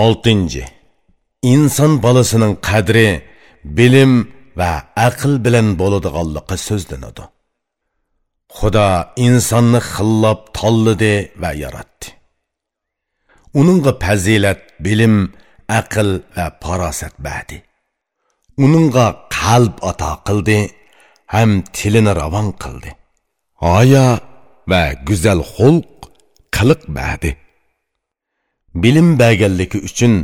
oltinchi. Inson bolasining qadri bilim va aql bilan bo'ladiganligi so'zlanadi. Xudo insonni xillab tanladi va yaratdi. Uningga fazilat bilim aql va farosat berdi uningga qalb ato qildi ham tilini ravon qildi. Oya va go'zal xulq qiliq berdi bilim berganligi uchun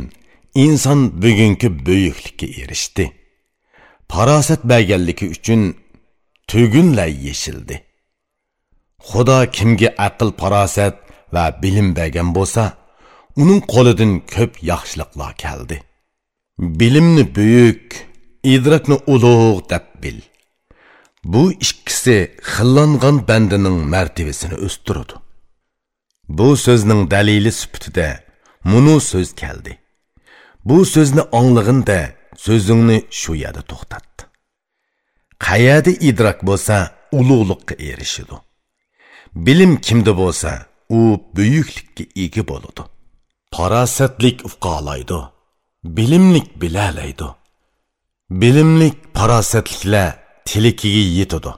inson bugungi buyuklikka erishdi farosat berganligi uchun tugunlay yeshildi xudo kimga aql farosat va bilim bergan bo'lsa uning qo'lidan ko'p yaxshiliklar keldi bilimni buyuk idrokni ulug' deb bil. Bu ikkisi xillangan bandining martabasini o'stiradi bu so'zning dalili sifatida munu so'z keldi. Bu so'zni onglig'inda so'zingni shu yerda to'xtatdi. Qayerda idrok bo'lsa ulug'liqqa erishidi bilim kimda bo'lsa u buyuklikka ega bo'ladi. Farosatlik ufqolaydi bilimlik bilalaydi. Bilimlik farosatliklar tilikiga yetadi.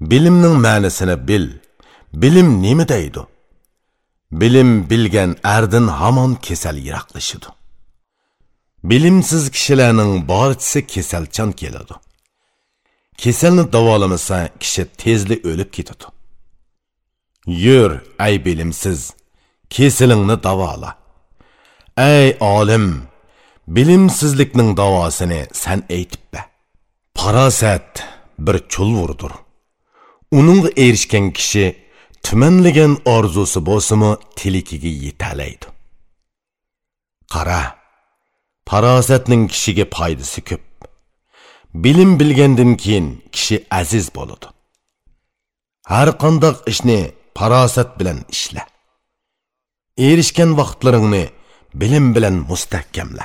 Bilimning ma'nisini bil. Bilim nima deydi? Bilim bilgan ardin hamon kasal yiroqlashidi bilimsiz kishilarning barchisi kasalchan keladi. Kasalni davolamasa kishi tezli o'lib ketadi. Yur ay bilimsiz kesilingni davola. Ey olim bilimsizlikning davosini san aytib ber farosat bir chulvurdir uningga erishgan kishi tumanlagan orzusi bo'lsimi tilikiga yetalaydi. Qara farosatning kishiga foydasi ko'p. Bilim bilgandan keyin kishi aziz bo'ladi. Har qandoq ishni farosat bilan ishla. Erishgan vaqtlaringni bilim bilan mustahkamla.